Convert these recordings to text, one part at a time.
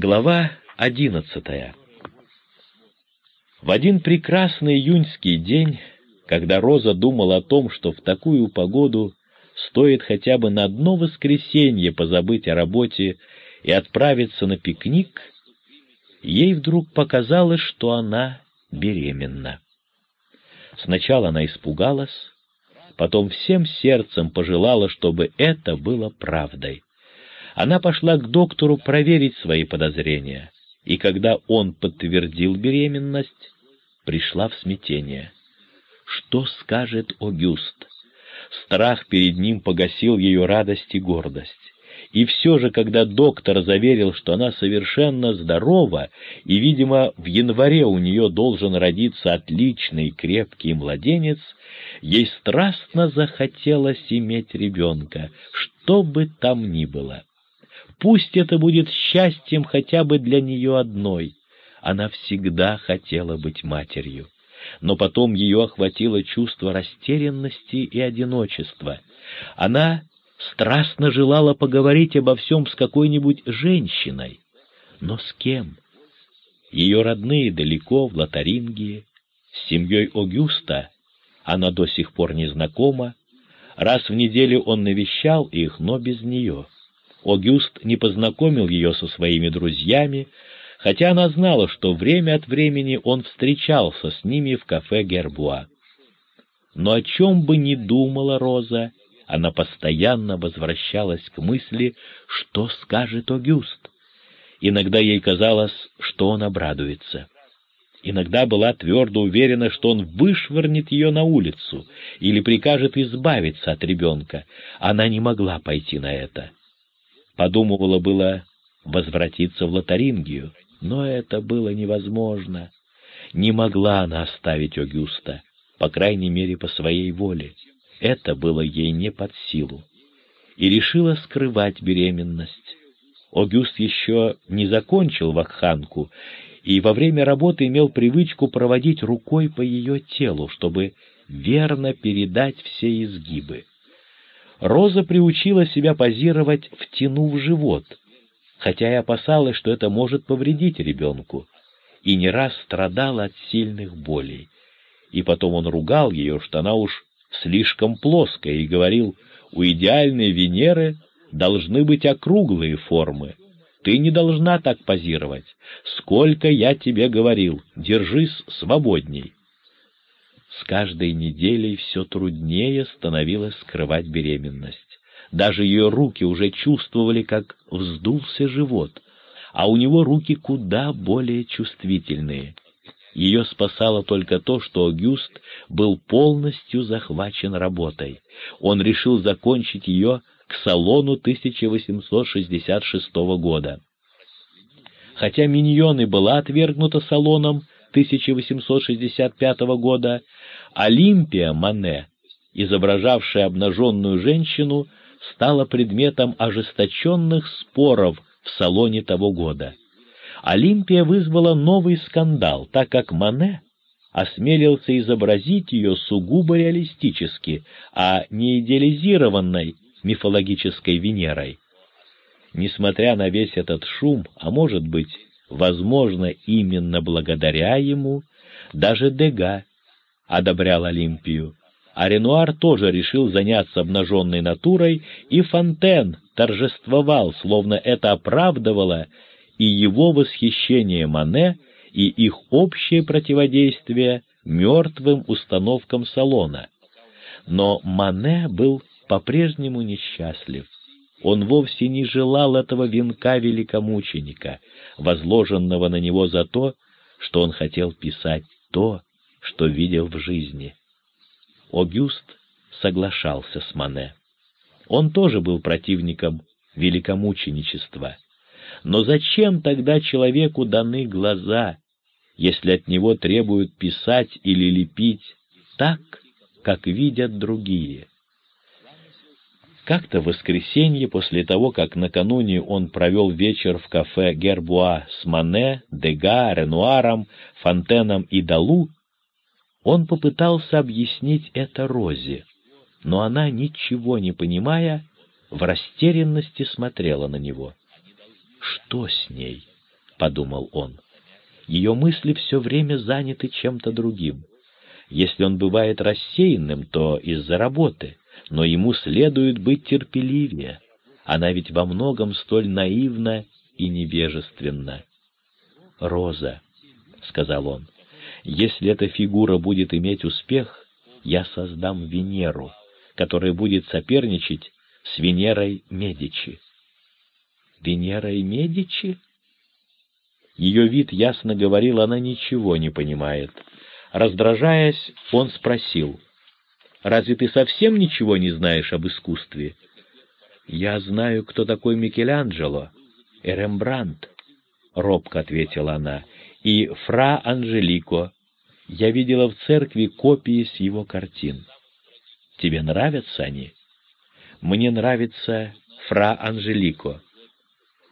Глава одиннадцатая В один прекрасный июньский день, когда Роза думала о том, что в такую погоду стоит хотя бы на одно воскресенье позабыть о работе и отправиться на пикник, ей вдруг показалось, что она беременна. Сначала она испугалась, потом всем сердцем пожелала, чтобы это было правдой. Она пошла к доктору проверить свои подозрения, и когда он подтвердил беременность, пришла в смятение. Что скажет Огюст? Страх перед ним погасил ее радость и гордость. И все же, когда доктор заверил, что она совершенно здорова, и, видимо, в январе у нее должен родиться отличный крепкий младенец, ей страстно захотелось иметь ребенка, что бы там ни было. Пусть это будет счастьем хотя бы для нее одной. Она всегда хотела быть матерью. Но потом ее охватило чувство растерянности и одиночества. Она страстно желала поговорить обо всем с какой-нибудь женщиной. Но с кем? Ее родные далеко, в Лотарингии. С семьей Огюста она до сих пор не знакома. Раз в неделю он навещал их, но без нее. Огюст не познакомил ее со своими друзьями, хотя она знала, что время от времени он встречался с ними в кафе Гербуа. Но о чем бы ни думала Роза, она постоянно возвращалась к мысли, что скажет Огюст. Иногда ей казалось, что он обрадуется. Иногда была твердо уверена, что он вышвырнет ее на улицу или прикажет избавиться от ребенка. Она не могла пойти на это. Подумывала было возвратиться в Лотарингию, но это было невозможно. Не могла она оставить Огюста, по крайней мере, по своей воле. Это было ей не под силу. И решила скрывать беременность. Огюст еще не закончил вакханку, и во время работы имел привычку проводить рукой по ее телу, чтобы верно передать все изгибы. Роза приучила себя позировать, втянув живот, хотя и опасалась, что это может повредить ребенку, и не раз страдала от сильных болей. И потом он ругал ее, что она уж слишком плоская, и говорил, у идеальной Венеры должны быть округлые формы. Ты не должна так позировать. Сколько я тебе говорил, держись свободней. С каждой неделей все труднее становилось скрывать беременность. Даже ее руки уже чувствовали, как вздулся живот, а у него руки куда более чувствительные. Ее спасало только то, что Огюст был полностью захвачен работой. Он решил закончить ее к салону 1866 года. Хотя Миньон и была отвергнута салоном 1865 года, Олимпия Мане, изображавшая обнаженную женщину, стала предметом ожесточенных споров в салоне того года. Олимпия вызвала новый скандал, так как Мане осмелился изобразить ее сугубо реалистически, а не идеализированной мифологической Венерой. Несмотря на весь этот шум, а может быть, возможно, именно благодаря ему, даже Дега одобрял Олимпию, а Ренуар тоже решил заняться обнаженной натурой, и Фонтен торжествовал, словно это оправдывало и его восхищение Мане, и их общее противодействие мертвым установкам салона. Но Мане был по-прежнему несчастлив. Он вовсе не желал этого венка великомученика, возложенного на него за то, что он хотел писать то, что видел в жизни. Огюст соглашался с Мане. Он тоже был противником великомученичества. Но зачем тогда человеку даны глаза, если от него требуют писать или лепить так, как видят другие? Как-то в воскресенье, после того, как накануне он провел вечер в кафе Гербуа с Мане, Дега, Ренуаром, Фонтеном и Далу, он попытался объяснить это Розе, но она, ничего не понимая, в растерянности смотрела на него. Что с ней? — подумал он. Ее мысли все время заняты чем-то другим. Если он бывает рассеянным, то из-за работы, но ему следует быть терпеливее. Она ведь во многом столь наивна и невежественна. «Роза», — сказал он, — «если эта фигура будет иметь успех, я создам Венеру, которая будет соперничать с Венерой Медичи». «Венерой Медичи?» Ее вид ясно говорил, она ничего не понимает. Раздражаясь, он спросил, «Разве ты совсем ничего не знаешь об искусстве?» «Я знаю, кто такой Микеланджело и Рембрандт», — робко ответила она, — «и фра Анжелико. Я видела в церкви копии с его картин. Тебе нравятся они?» «Мне нравится фра Анжелико.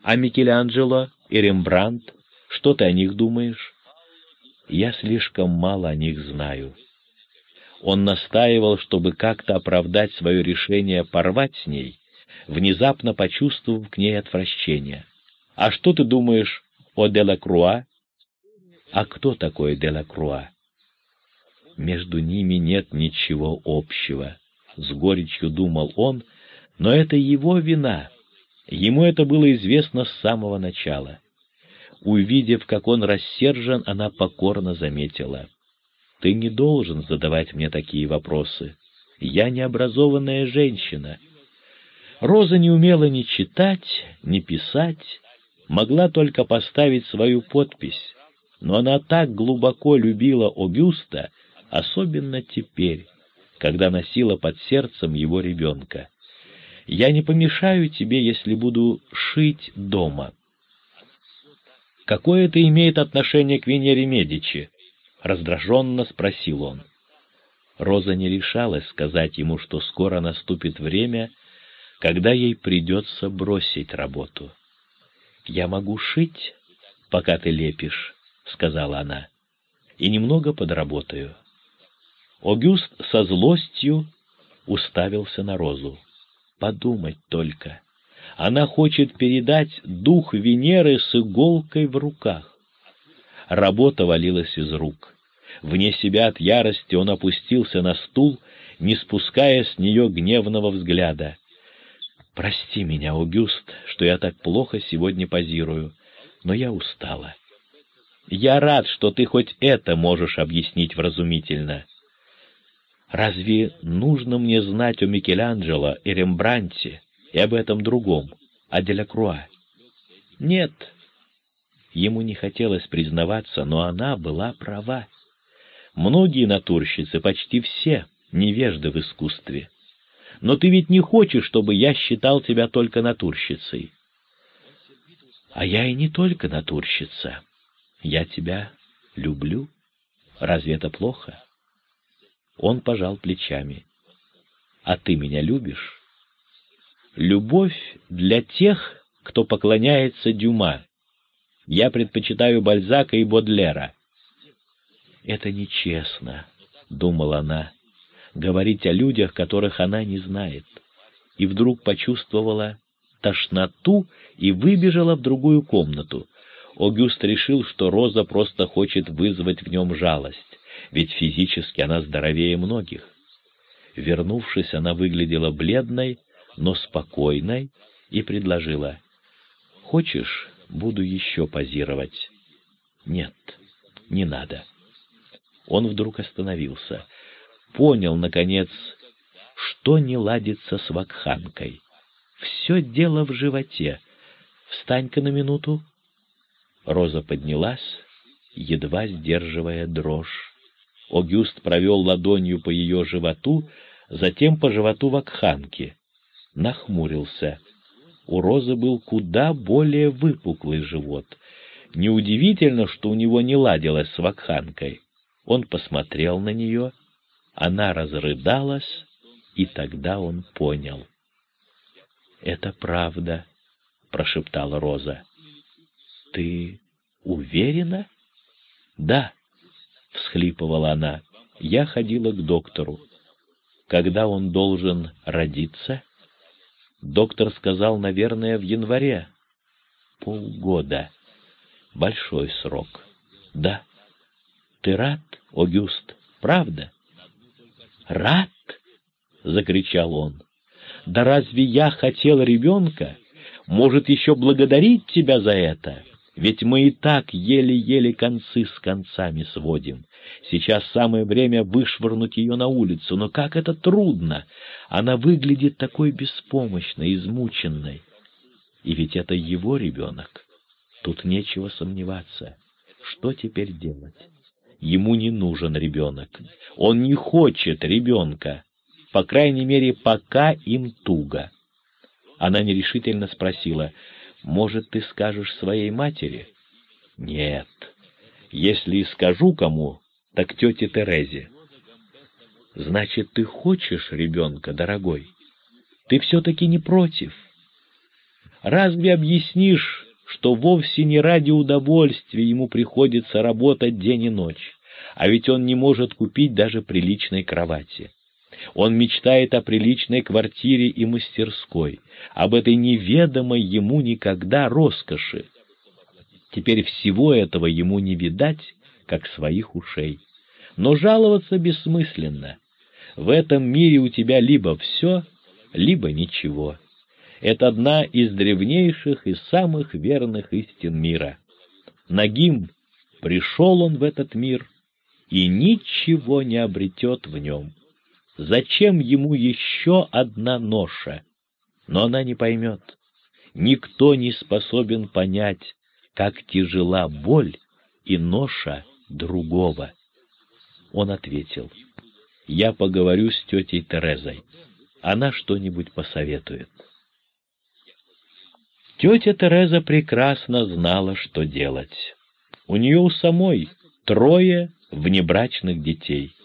А Микеланджело и Рембрандт что ты о них думаешь? Я слишком мало о них знаю. Он настаивал, чтобы как-то оправдать свое решение порвать с ней, внезапно почувствовав к ней отвращение. «А что ты думаешь о Делакруа?» «А кто такой Делакруа?» Между ними нет ничего общего, — с горечью думал он, но это его вина. Ему это было известно с самого начала. Увидев, как он рассержен, она покорно заметила. «Ты не должен задавать мне такие вопросы. Я необразованная женщина». Роза не умела ни читать, ни писать, могла только поставить свою подпись, но она так глубоко любила Огюста, особенно теперь, когда носила под сердцем его ребенка. «Я не помешаю тебе, если буду шить дома», «Какое это имеет отношение к Венере Медичи?» — раздраженно спросил он. Роза не решалась сказать ему, что скоро наступит время, когда ей придется бросить работу. «Я могу шить, пока ты лепишь», — сказала она, — «и немного подработаю». Огюст со злостью уставился на Розу. «Подумать только, она хочет передать дух Венеры с иголкой в руках. Работа валилась из рук. Вне себя от ярости он опустился на стул, не спуская с нее гневного взгляда. «Прости меня, Огюст, что я так плохо сегодня позирую, но я устала. Я рад, что ты хоть это можешь объяснить вразумительно. Разве нужно мне знать о Микеланджело и Рембранте, и об этом другом, о Делякруа. Нет, ему не хотелось признаваться, но она была права. Многие натурщицы, почти все, невежды в искусстве. Но ты ведь не хочешь, чтобы я считал тебя только натурщицей. А я и не только натурщица. Я тебя люблю. Разве это плохо? Он пожал плечами. А ты меня любишь? Любовь для тех, кто поклоняется Дюма. Я предпочитаю Бальзака и Бодлера. Это нечестно, — думала она, — говорить о людях, которых она не знает. И вдруг почувствовала тошноту и выбежала в другую комнату. Огюст решил, что Роза просто хочет вызвать в нем жалость, ведь физически она здоровее многих. Вернувшись, она выглядела бледной, но спокойной, и предложила. «Хочешь, буду еще позировать?» «Нет, не надо». Он вдруг остановился. Понял, наконец, что не ладится с вакханкой. Все дело в животе. Встань-ка на минуту. Роза поднялась, едва сдерживая дрожь. Огюст провел ладонью по ее животу, затем по животу вакханки нахмурился. У Розы был куда более выпуклый живот. Неудивительно, что у него не ладилось с вакханкой. Он посмотрел на нее, она разрыдалась, и тогда он понял. «Это правда», — прошептала Роза. «Ты уверена?» «Да», — всхлипывала она, — «я ходила к доктору. Когда он должен родиться?» Доктор сказал, наверное, в январе. Полгода. большой срок. Да. Ты рад, Огюст, правда? Рад? — закричал он. Да разве я хотел ребенка? Может, еще благодарить тебя за это? Ведь мы и так еле-еле концы с концами сводим. Сейчас самое время вышвырнуть ее на улицу, но как это трудно! Она выглядит такой беспомощной, измученной. И ведь это его ребенок. Тут нечего сомневаться. Что теперь делать? Ему не нужен ребенок. Он не хочет ребенка. По крайней мере, пока им туго. Она нерешительно спросила, «Может, ты скажешь своей матери?» «Нет. Если и скажу кому, так тете Терезе». «Значит, ты хочешь ребенка, дорогой? Ты все-таки не против?» «Разве объяснишь, что вовсе не ради удовольствия ему приходится работать день и ночь, а ведь он не может купить даже приличной кровати?» Он мечтает о приличной квартире и мастерской, об этой неведомой ему никогда роскоши. Теперь всего этого ему не видать, как своих ушей. Но жаловаться бессмысленно. В этом мире у тебя либо все, либо ничего. Это одна из древнейших и самых верных истин мира. Нагим, пришел он в этот мир и ничего не обретет в нем. Зачем ему еще одна ноша? Но она не поймет. Никто не способен понять, как тяжела боль и ноша другого. Он ответил, «Я поговорю с тетей Терезой. Она что-нибудь посоветует». Тетя Тереза прекрасно знала, что делать. У нее у самой трое внебрачных детей.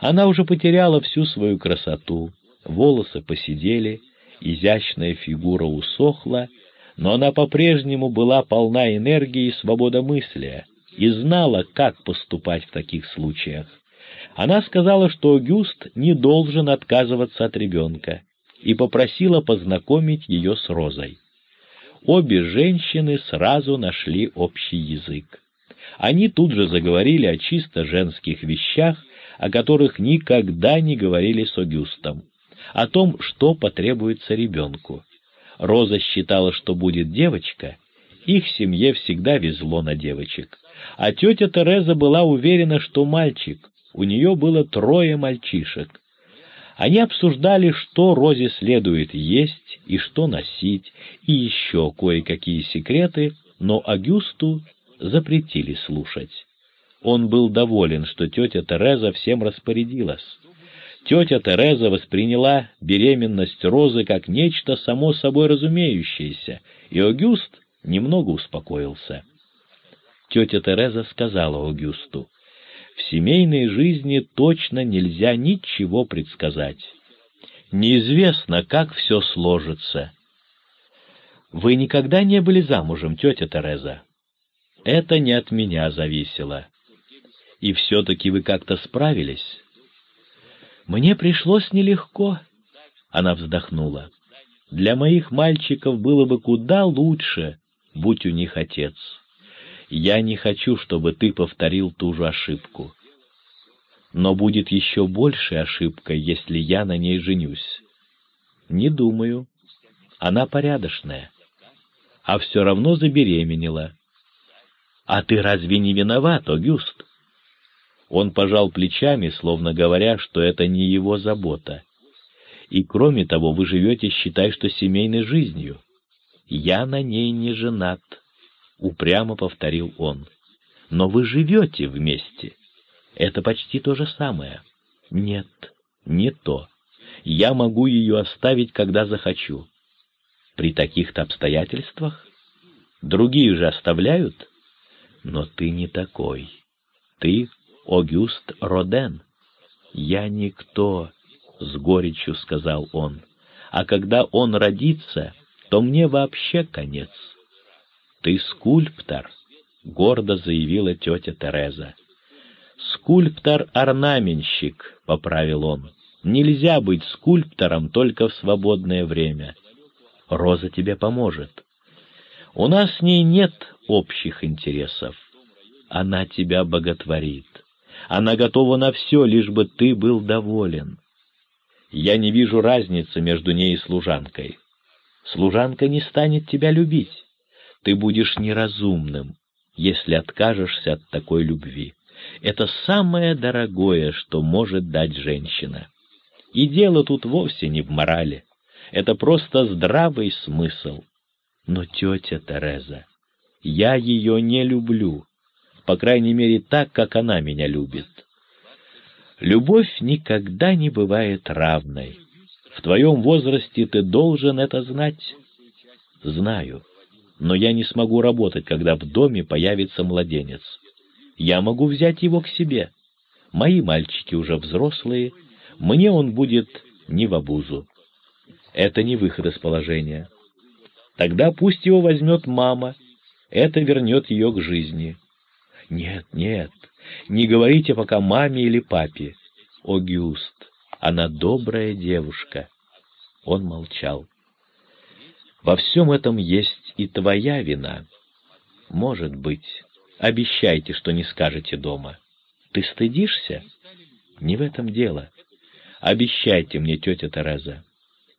Она уже потеряла всю свою красоту, волосы посидели, изящная фигура усохла, но она по-прежнему была полна энергии и свободомыслия и знала, как поступать в таких случаях. Она сказала, что Гюст не должен отказываться от ребенка, и попросила познакомить ее с Розой. Обе женщины сразу нашли общий язык. Они тут же заговорили о чисто женских вещах, о которых никогда не говорили с Огюстом, о том, что потребуется ребенку. Роза считала, что будет девочка, их семье всегда везло на девочек, а тетя Тереза была уверена, что мальчик, у нее было трое мальчишек. Они обсуждали, что Розе следует есть и что носить, и еще кое-какие секреты, но Агюсту запретили слушать. Он был доволен, что тетя Тереза всем распорядилась. Тетя Тереза восприняла беременность Розы как нечто само собой разумеющееся, и Огюст немного успокоился. Тетя Тереза сказала Огюсту, «В семейной жизни точно нельзя ничего предсказать. Неизвестно, как все сложится». «Вы никогда не были замужем, тетя Тереза?» «Это не от меня зависело и все-таки вы как-то справились. Мне пришлось нелегко, — она вздохнула. Для моих мальчиков было бы куда лучше, будь у них отец. Я не хочу, чтобы ты повторил ту же ошибку. Но будет еще большей ошибкой, если я на ней женюсь. Не думаю. Она порядочная. А все равно забеременела. А ты разве не виноват, Огюст? Он пожал плечами, словно говоря, что это не его забота. И кроме того, вы живете, считай, что семейной жизнью. Я на ней не женат, — упрямо повторил он. Но вы живете вместе. Это почти то же самое. Нет, не то. Я могу ее оставить, когда захочу. При таких-то обстоятельствах? Другие же оставляют? Но ты не такой. Ты Огюст Роден. «Я никто», — с горечью сказал он, — «а когда он родится, то мне вообще конец». «Ты скульптор», — гордо заявила тетя Тереза. «Скульптор-орнаменщик», — поправил он. «Нельзя быть скульптором только в свободное время. Роза тебе поможет». «У нас с ней нет общих интересов. Она тебя боготворит. Она готова на все, лишь бы ты был доволен. Я не вижу разницы между ней и служанкой. Служанка не станет тебя любить. Ты будешь неразумным, если откажешься от такой любви. Это самое дорогое, что может дать женщина. И дело тут вовсе не в морали. Это просто здравый смысл. Но тетя Тереза, я ее не люблю, по крайней мере так, как она меня любит. Любовь никогда не бывает равной. В твоем возрасте ты должен это знать. Знаю, но я не смогу работать, когда в доме появится младенец. Я могу взять его к себе. Мои мальчики уже взрослые, мне он будет не в обузу. Это не выход из положения. Тогда пусть его возьмет мама, это вернет ее к жизни. Нет, нет, не говорите пока маме или папе. Огюст, она добрая девушка. Он молчал. Во всем этом есть и твоя вина. Может быть. Обещайте, что не скажете дома. Ты стыдишься? Не в этом дело. Обещайте мне, тетя Тереза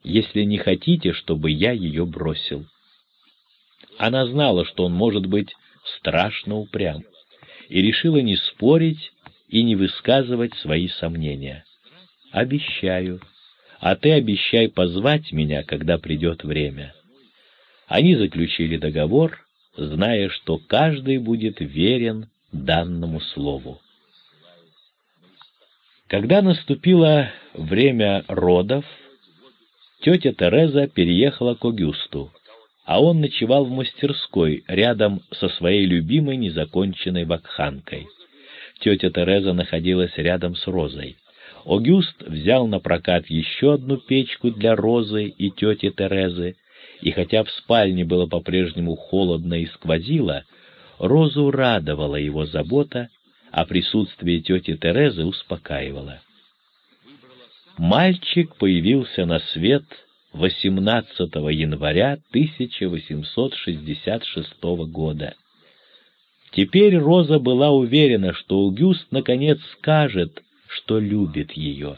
если не хотите, чтобы я ее бросил. Она знала, что он может быть страшно упрям, и решила не спорить и не высказывать свои сомнения. «Обещаю, а ты обещай позвать меня, когда придет время». Они заключили договор, зная, что каждый будет верен данному слову. Когда наступило время родов, Тетя Тереза переехала к Огюсту, а он ночевал в мастерской рядом со своей любимой незаконченной вакханкой. Тетя Тереза находилась рядом с Розой. Огюст взял на прокат еще одну печку для Розы и тети Терезы, и хотя в спальне было по-прежнему холодно и сквозило, Розу радовала его забота, а присутствие тети Терезы успокаивало. Мальчик появился на свет 18 января 1866 года. Теперь Роза была уверена, что Угюст наконец скажет, что любит ее.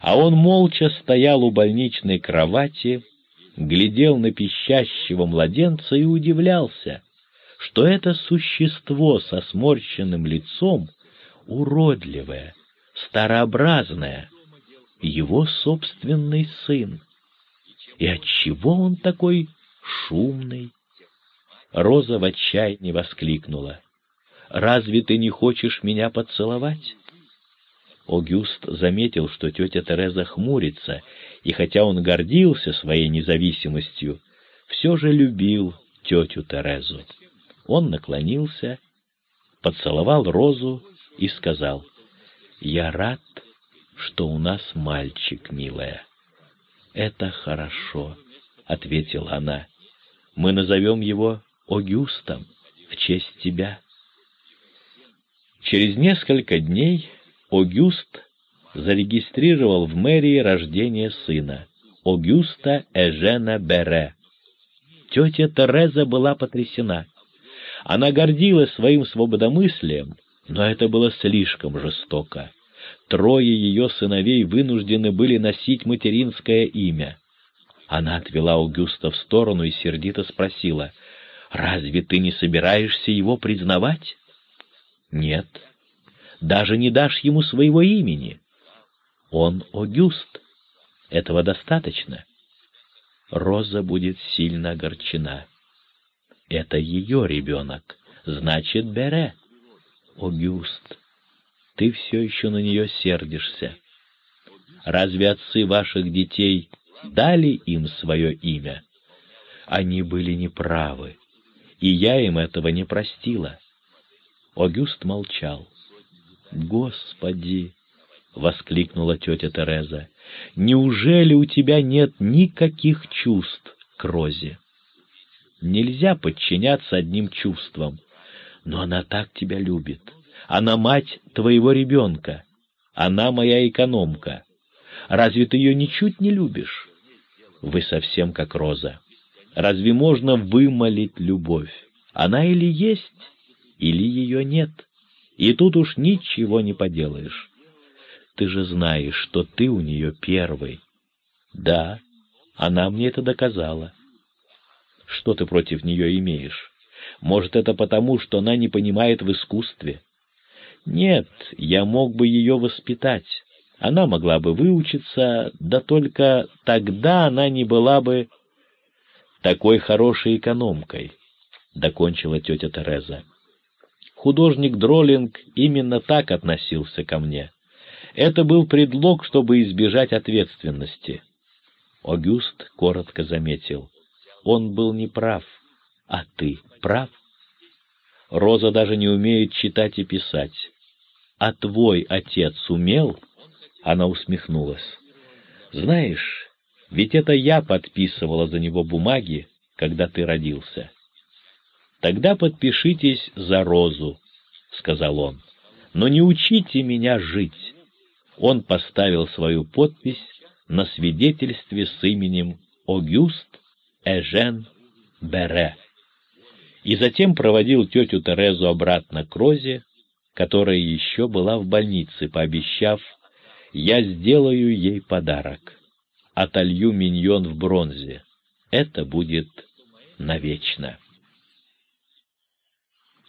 А он молча стоял у больничной кровати, глядел на пищащего младенца и удивлялся, что это существо со сморщенным лицом уродливое, старообразное, его собственный сын. И отчего он такой шумный? Роза в отчаянии воскликнула. «Разве ты не хочешь меня поцеловать?» Огюст заметил, что тетя Тереза хмурится, и хотя он гордился своей независимостью, все же любил тетю Терезу. Он наклонился, поцеловал Розу и сказал, «Я рад, что у нас мальчик, милая. Это хорошо, — ответила она. Мы назовем его Огюстом в честь тебя. Через несколько дней Огюст зарегистрировал в мэрии рождение сына, Огюста Эжена Бере. Тетя Тереза была потрясена. Она гордилась своим свободомыслием, но это было слишком жестоко трое ее сыновей вынуждены были носить материнское имя. Она отвела Аугуста в сторону и сердито спросила, «Разве ты не собираешься его признавать?» «Нет, даже не дашь ему своего имени. Он Огюст. Этого достаточно». Роза будет сильно огорчена. Это ее ребенок, значит, Бере. Огюст, ты все еще на нее сердишься. Разве отцы ваших детей дали им свое имя? Они были неправы, и я им этого не простила. Огюст молчал. «Господи!» — воскликнула тетя Тереза. «Неужели у тебя нет никаких чувств к Розе?» «Нельзя подчиняться одним чувствам, но она так тебя любит. Она мать твоего ребенка. Она моя экономка. Разве ты ее ничуть не любишь? Вы совсем как Роза. Разве можно вымолить любовь? Она или есть, или ее нет, и тут уж ничего не поделаешь. Ты же знаешь, что ты у нее первый. Да, она мне это доказала. Что ты против нее имеешь? Может, это потому, что она не понимает в искусстве? Нет, я мог бы ее воспитать. Она могла бы выучиться, да только тогда она не была бы такой хорошей экономкой, — докончила тетя Тереза. Художник Дроллинг именно так относился ко мне. Это был предлог, чтобы избежать ответственности. Огюст коротко заметил. Он был неправ. А ты прав? Роза даже не умеет читать и писать. А твой отец умел? Она усмехнулась. Знаешь, ведь это я подписывала за него бумаги, когда ты родился. Тогда подпишитесь за Розу, — сказал он, — но не учите меня жить. Он поставил свою подпись на свидетельстве с именем Огюст Эжен Бере и затем проводил тетю Терезу обратно к Розе, которая еще была в больнице, пообещав, «Я сделаю ей подарок, отолью миньон в бронзе, это будет навечно».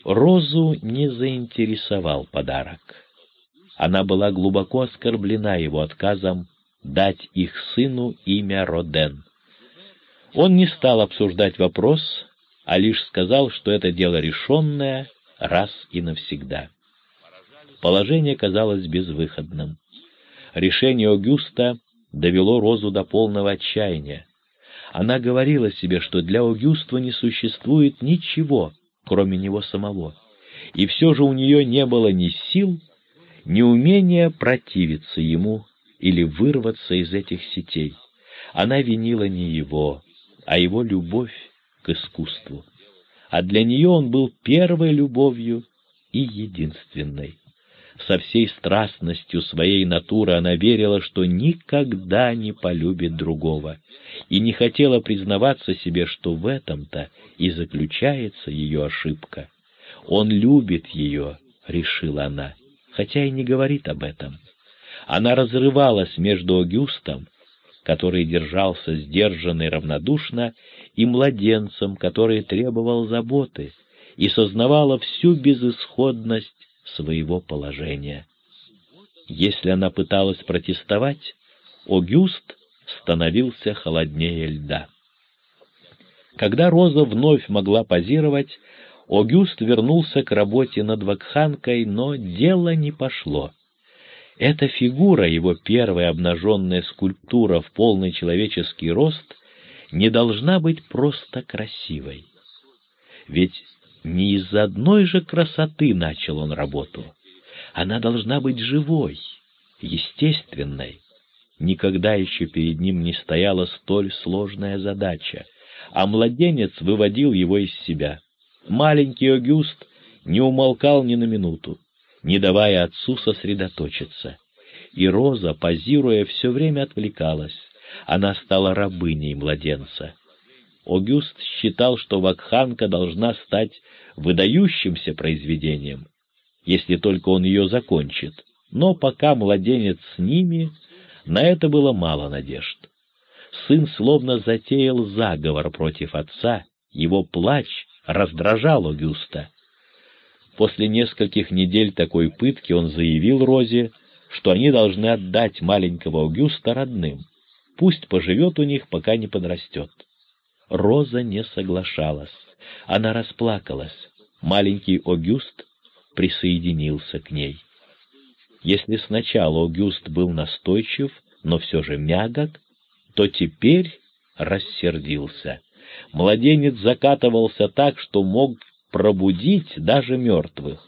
Розу не заинтересовал подарок. Она была глубоко оскорблена его отказом дать их сыну имя Роден. Он не стал обсуждать вопрос, а лишь сказал, что это дело решенное раз и навсегда. Положение казалось безвыходным. Решение Огюста довело Розу до полного отчаяния. Она говорила себе, что для Огюства не существует ничего, кроме него самого, и все же у нее не было ни сил, ни умения противиться ему или вырваться из этих сетей. Она винила не его, а его любовь к искусству. А для нее он был первой любовью и единственной. Со всей страстностью своей натуры она верила, что никогда не полюбит другого, и не хотела признаваться себе, что в этом-то и заключается ее ошибка. «Он любит ее», — решила она, хотя и не говорит об этом. Она разрывалась между Огюстом, который держался сдержанно и равнодушно, и младенцем, который требовал заботы, и сознавала всю безысходность своего положения. Если она пыталась протестовать, Огюст становился холоднее льда. Когда Роза вновь могла позировать, Огюст вернулся к работе над вакханкой, но дело не пошло. Эта фигура, его первая обнаженная скульптура в полный человеческий рост, не должна быть просто красивой. Ведь не из одной же красоты начал он работу. Она должна быть живой, естественной. Никогда еще перед ним не стояла столь сложная задача, а младенец выводил его из себя. Маленький Огюст не умолкал ни на минуту не давая отцу сосредоточиться. И Роза, позируя, все время отвлекалась. Она стала рабыней младенца. Огюст считал, что вакханка должна стать выдающимся произведением, если только он ее закончит. Но пока младенец с ними, на это было мало надежд. Сын словно затеял заговор против отца, его плач раздражал Огюста. После нескольких недель такой пытки он заявил Розе, что они должны отдать маленького Аугюста родным. Пусть поживет у них, пока не подрастет. Роза не соглашалась. Она расплакалась. Маленький Огюст присоединился к ней. Если сначала Огюст был настойчив, но все же мягок, то теперь рассердился. Младенец закатывался так, что мог пробудить даже мертвых.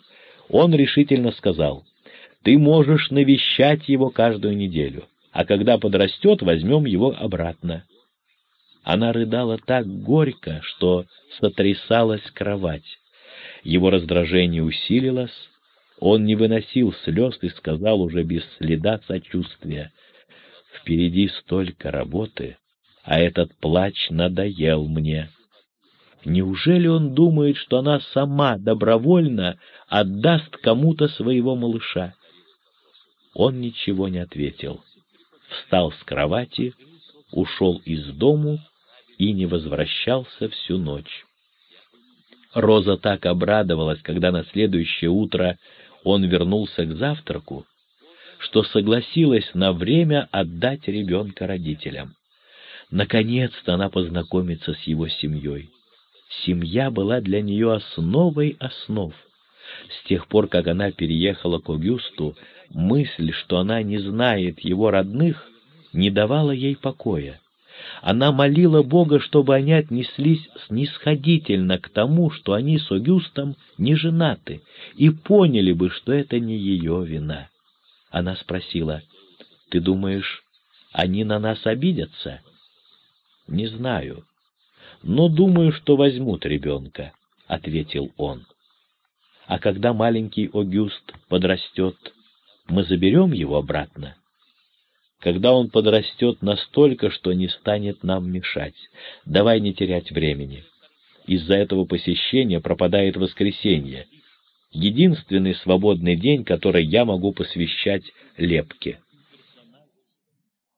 Он решительно сказал, «Ты можешь навещать его каждую неделю, а когда подрастет, возьмем его обратно». Она рыдала так горько, что сотрясалась кровать. Его раздражение усилилось, он не выносил слез и сказал уже без следа сочувствия, «Впереди столько работы, а этот плач надоел мне». Неужели он думает, что она сама добровольно отдаст кому-то своего малыша? Он ничего не ответил. Встал с кровати, ушел из дому и не возвращался всю ночь. Роза так обрадовалась, когда на следующее утро он вернулся к завтраку, что согласилась на время отдать ребенка родителям. Наконец-то она познакомится с его семьей. Семья была для нее основой основ. С тех пор, как она переехала к Огюсту, мысль, что она не знает его родных, не давала ей покоя. Она молила Бога, чтобы они отнеслись снисходительно к тому, что они с Огюстом не женаты, и поняли бы, что это не ее вина. Она спросила, «Ты думаешь, они на нас обидятся?» «Не знаю но думаю, что возьмут ребенка», — ответил он. «А когда маленький Огюст подрастет, мы заберем его обратно?» «Когда он подрастет настолько, что не станет нам мешать. Давай не терять времени. Из-за этого посещения пропадает воскресенье, единственный свободный день, который я могу посвящать лепке».